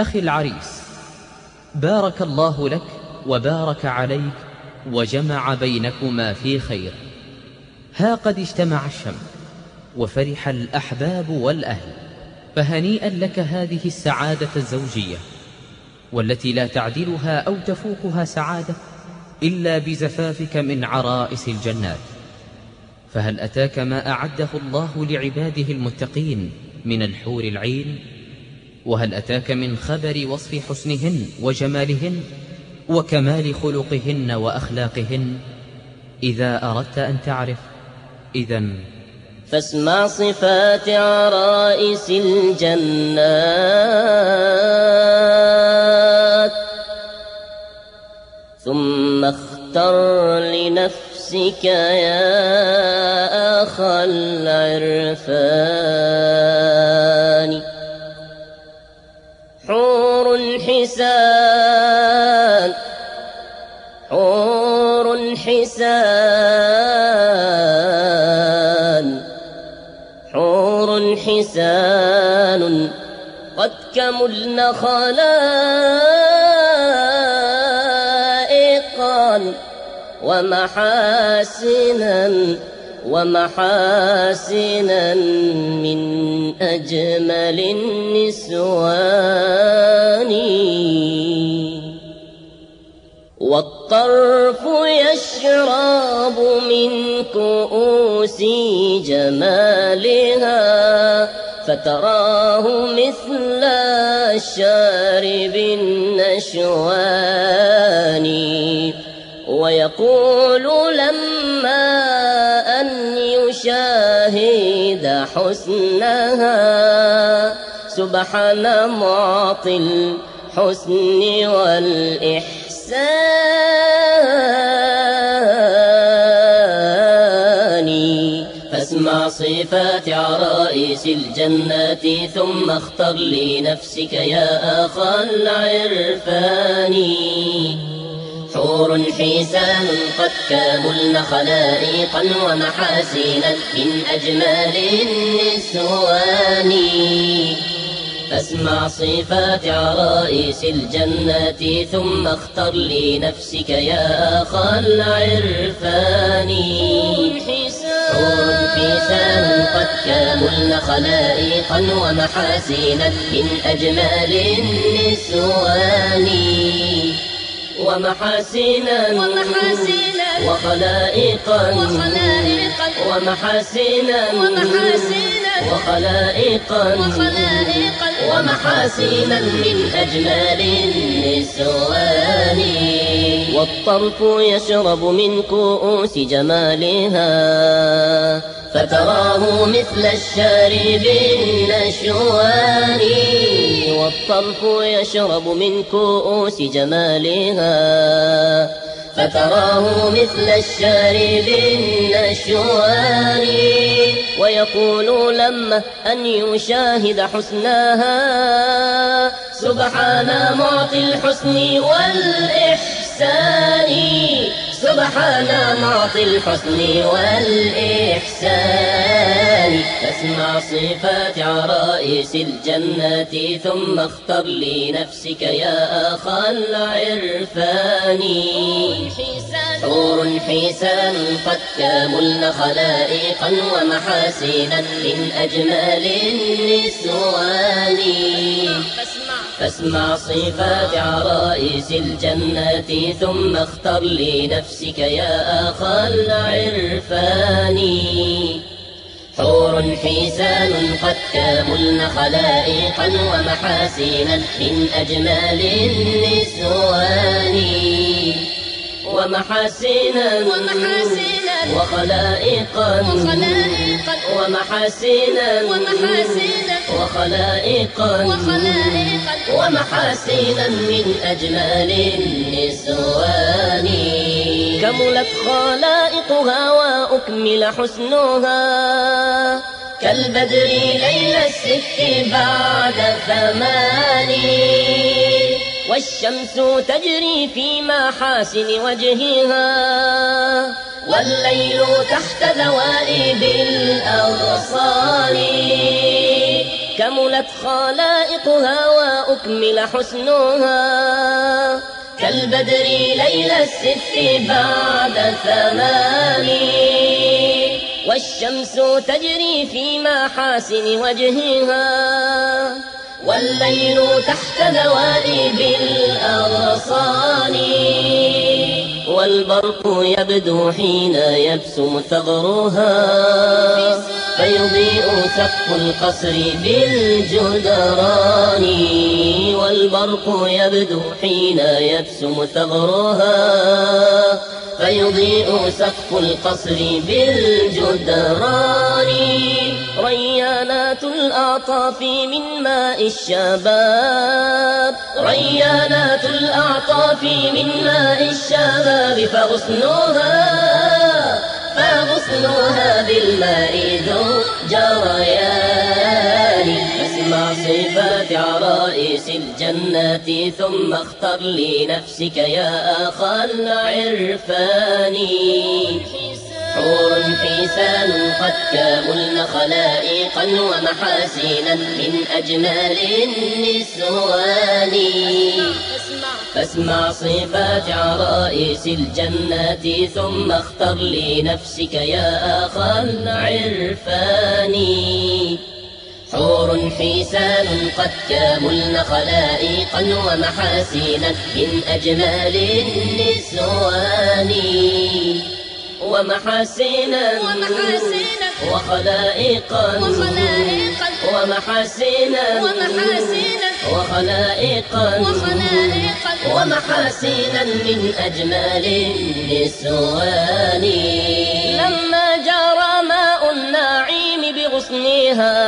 أخي العريس بارك الله لك وبارك عليك وجمع بينكما في خير. ها قد اجتمع الشمل وفرح الأحباب والأهل فهنيئا لك هذه السعادة الزوجية والتي لا تعدلها أو تفوقها سعادة إلا بزفافك من عرائس الجنات. فهل أتاك ما أعده الله لعباده المتقين من الحور العين؟ وهل أتاك من خبر وصف حسنهن وجمالهن وكمال خلقهن وأخلاقهن؟ إذا أردت أن تعرف. إذا فاسمع صفات عرائس الجنات. ثم اختر لنفسك يا أخا العرفان. حور حسان حور حسان حور حسان قد كملن خلائقا ومحاسنا. ومحاسنا من أجمل النسوان. والطرف يشرب من كؤوس جمالها فتراه مثل الشارب النشوان. ويقول لما يشاهد حسنها. سبحان معطي الحسن والإحسان. فاسمع صفات عرائس الجنات ثم اختر لنفسك يا أخا العرفان. حور حسان قد كاملن خلائقا ومحاسنا من أجمال النسوان. فاسمع صفات عرائس الجنة ثم اختر لنفسك يا أخا العرفان. حور حسان قد كاملن خلائقا ومحاسنا من أجمال النسوان. ومحاسنا ومحاسنا وخلائقا وخلائقا ومحاسنا ومحاسنا وخلائقا وخلائقا ومحاسنا من أجمال النسوان. والطرف يشرب من كؤوس جمالها. فتراه مثل الشارب النشوان والطرف يشرب من كؤوس جمالها. فتراه مثل الشارب النشوان ويقول لما أن يشاهد حسناها. سبحان معطي الحسن والإحسان. سبحان معطي الحسن والإحسان. فاسمع صفات عرائس الجنة ثم اختر لنفسك يا أخا العرفان. حور حسان قد كاملن خلائقا ومحاسنا من أجمال النسوان. صفات عرائس الجنة ثم اختر لنفسك يا أخا العرفان. حور حسان قد كاملن خلائقا ومحاسنا من أجمال النسوان. ومحاسنا ومحاسنا وخلائقا وخلائقا ومحاسنا ومحاسنا وخلائقا وخلائقا ومحاسنا من أجمال النسوان. كملت خلائقها وأكمل حسنها. كالبدر ليل الست بعد ثمان والشمس تجري في محاسن وجهها. والليل تحت ذوائب الأغصان. كملت خلائقها وأكمل حسنها. كالبدر ليل الست بعد ثمان. والشمس تجري في محاسن وجهها. والليل تحت ذوائب الأغصان. والبرق يبدو حين يبسم ثغرها فيضيء سقف القصر بالجدران والبرق يبدو حين يبسم ثغرها فيضيء سقف القصر بالجدران ريانات الأعطاف من ماء الشباب ريانات الأعطاف من ماء الشباب فغصنها فغصنها بالماء ذو جريان. اسمع صفات عرائس الجنات ثم اختر لنفسك يا أخا العرفان. حور حسان قد كاملن خلائقا ومحاسنا من أجمل النسوان. فاسمع صفات عرائس الجنات ثم اختر لنفسك يا أخا العرفان. حور حسان قد كاملن خلائقا ومحاسنا من أجمل النسوان. ومحاسنا ومحاسنا وخلائقا ومحاسنا وخلائقا ومحاسنا من أجمل النسوان. لما جرى ماء النعيم بغصنها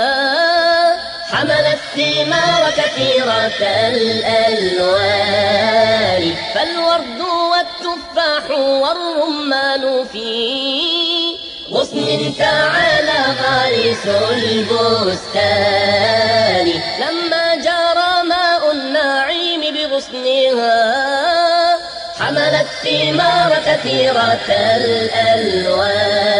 حملت ثمار كثيرة الألوان. فالورد والتفاح والرمان في غصن تعالى غارس البستان. لما جرى ماء النعيم بغصنها حملت ثمار كثيرة الألوان.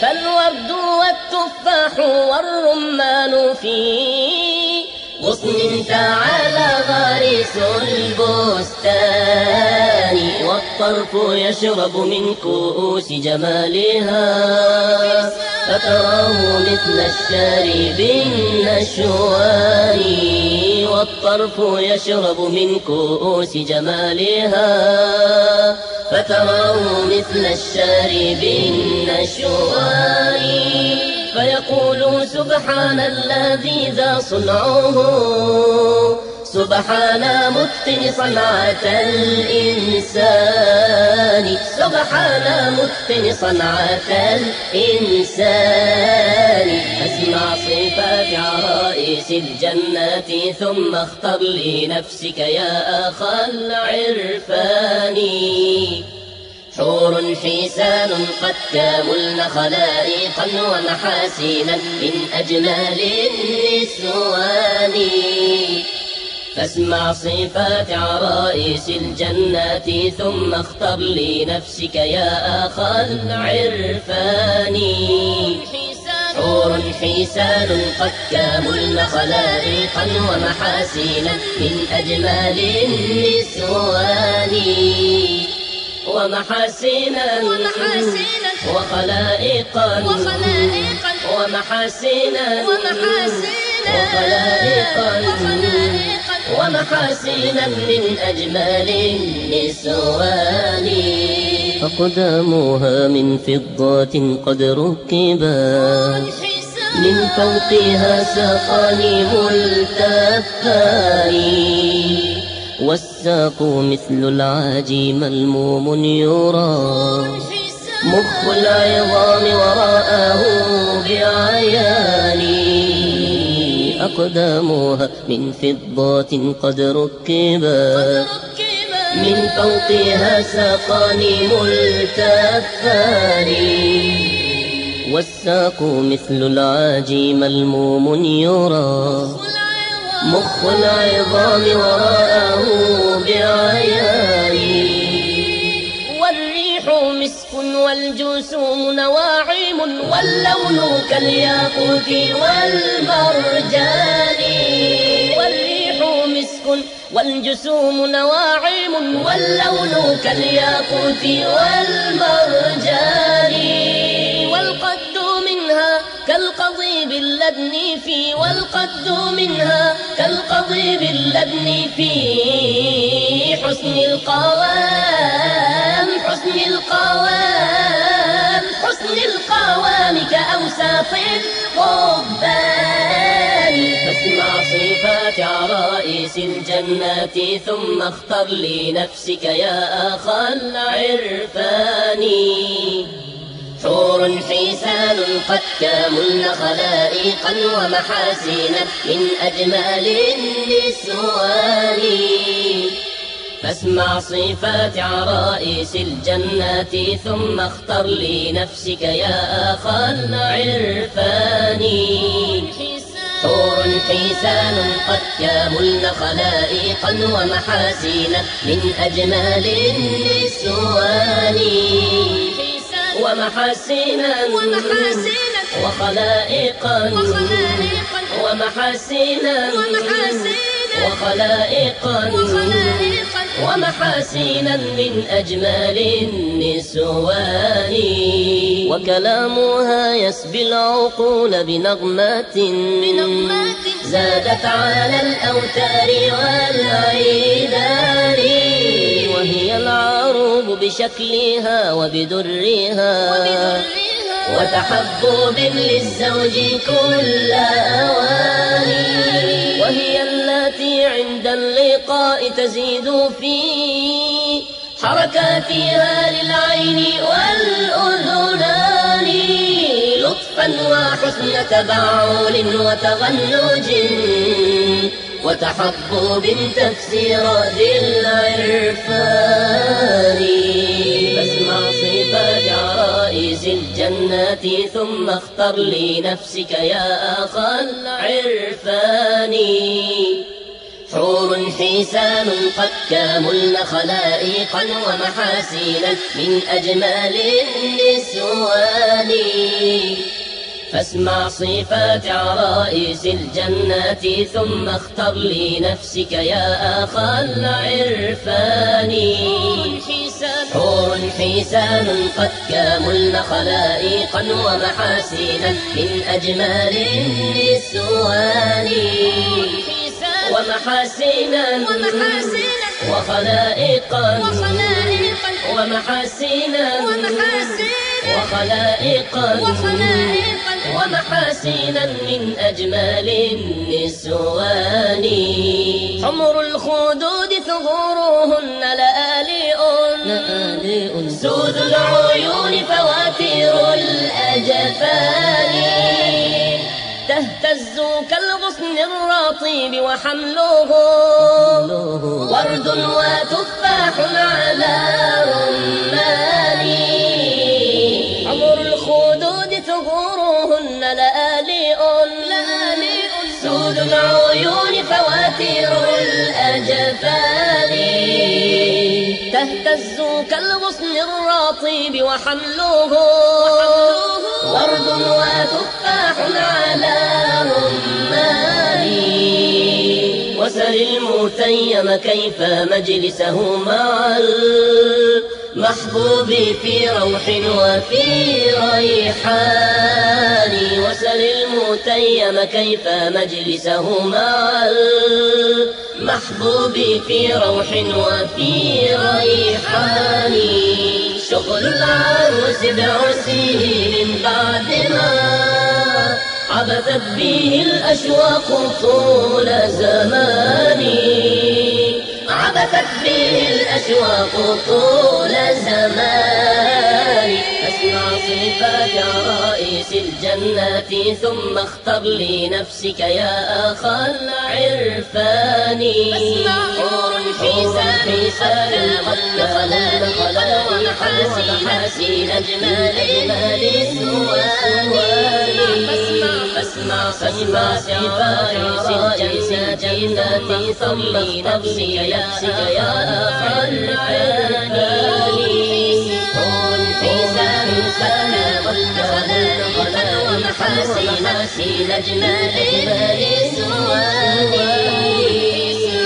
فالورد والتفاح والرمان في غصن تعالى غارس البستان والطرف يشرب من كؤوس جمالها. فتراه مثل الشارب النشوان والطرف يشرب من كؤوس جمالها. فتراه مثل الشارب النشوان. فيقول سبحان الذي ذا صنعه سبحان متقن صنعة الإنسان سبحان متقن صنعة الإنسان. أسمع صفات عرائس الجنات ثم اختر لنفسك يا أخا العرفان. حور حسان قد كاملن خلائقا ومحاسنا من أجمل النسوان. فاسمع صفات عرائس الجنات ثم اختر لنفسك يا أخا العرفان. حور حسان قد كاملن خلائقا ومحاسنا من أجمل النسوان. ومحاسنا وخلائقا وخلائقا ومحاسنا ومحاسنا وخلائقا ومحاسنا من أجمل النسوان. أقدامها من فضة قد ركبت. من فوقها ساقان ملتفان والساق مثل العاجي ملموم يرى مخ العظام وراءه بعيان أقدامها من فضة قد ركبت. من فوقها ساقان ملتفان. والساق مثل العاجي ملموم يرى مخ العظام وراءه والجسوم نواعم واللون كالياقوت والمرجان. والريح مسك والجسوم نواعم واللون كالياقوت والمرجان. والقد منها كالقضيب اللبن في والقد منها كالقضيب اللبن في حسن القوام حسن القوام. حسن القوام كأوساط القبان فاسمع صفات عرائس الجنات ثم اختر لنفسك يا أخا العرفان. حور حسان قد كاملن خلائقا ومحاسنا من أجمل النسوان. فاسمع صفات عرائس الجنات ثم اختر لنفسك يا أخا العرفان. حور حسان قد كاملن خلائقا ومحاسنا من أجمل النسوان. ومحاسنا ومحاسنا وخلائقا وخلائقا ومحاسنا ومحاسنا وخلائقا وخلائقا ومحاسنا من أجمل النسوان. وكلامها يسبي العقول بنغمات. بنغمات. زادت على الأوتار والعيدان. وهي العروب بشكلها وبدرها. وبذرها وتحبب للزوج كل أواني اللقاء تزيد في حركاتها للعين والأذنان لطفا وحسن تبعول وتغنج وتحبب تفسير ذي العرفان. فاسمع صفات عرائس الجنات ثم اختر لنفسك يا أخا العرفان. حسان قد كاملن خلائقا ومحاسنا من أجمل النسوان. فاسمع صفات عرائس الجنات ثم اختر لنفسك يا أخا العرفان. حور حسان قد كاملن خلائقا ومحاسنا من أجمل النسوان. ومحاسنا وخلائقا ومحاسنا وخلائقا ومحاسنا من أجمل النسوان حمر الخدود ثغورهن لآلئ سود العيون فواتير الأجفان تهتز كالغصن الرطيب وحمله ورد وتفاح على رمان عمر الخدود ثغورهن لآلئ. سود العيون فواتير الأجفان تهتز كالغصن الرطيب وحمله ورد وتفاح على وسل المتيم كيف مجلسه مع المحبوب في روح وفي ريحان. وسل المتيم كيف مجلسه مع المحبوب في روح وفي ريحان. شغل العروس بعرسه من بعد ما عبثت به الأشواق طول زمان عبثت به الأشواق طول زمان فاسمع صفات عرائس الجنات ثم اختر لنفسك يا أخا العرفان حور حسان حسان قد خلقنا ومحاسن أجمال السوان فاسمع فاسمع صفات الجنات ثم نفسك يا أخا العرفان حور حسان قد خلقنا محاسن أجمل سواني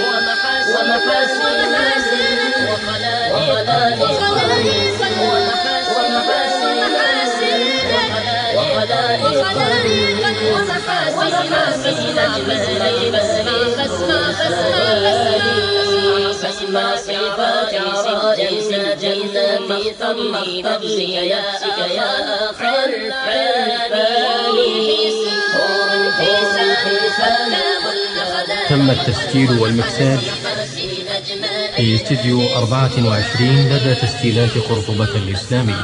ومحاسن تم التسجيل والمكساج في استديو 24 لدى تسجيلات قرطبة الإسلامية.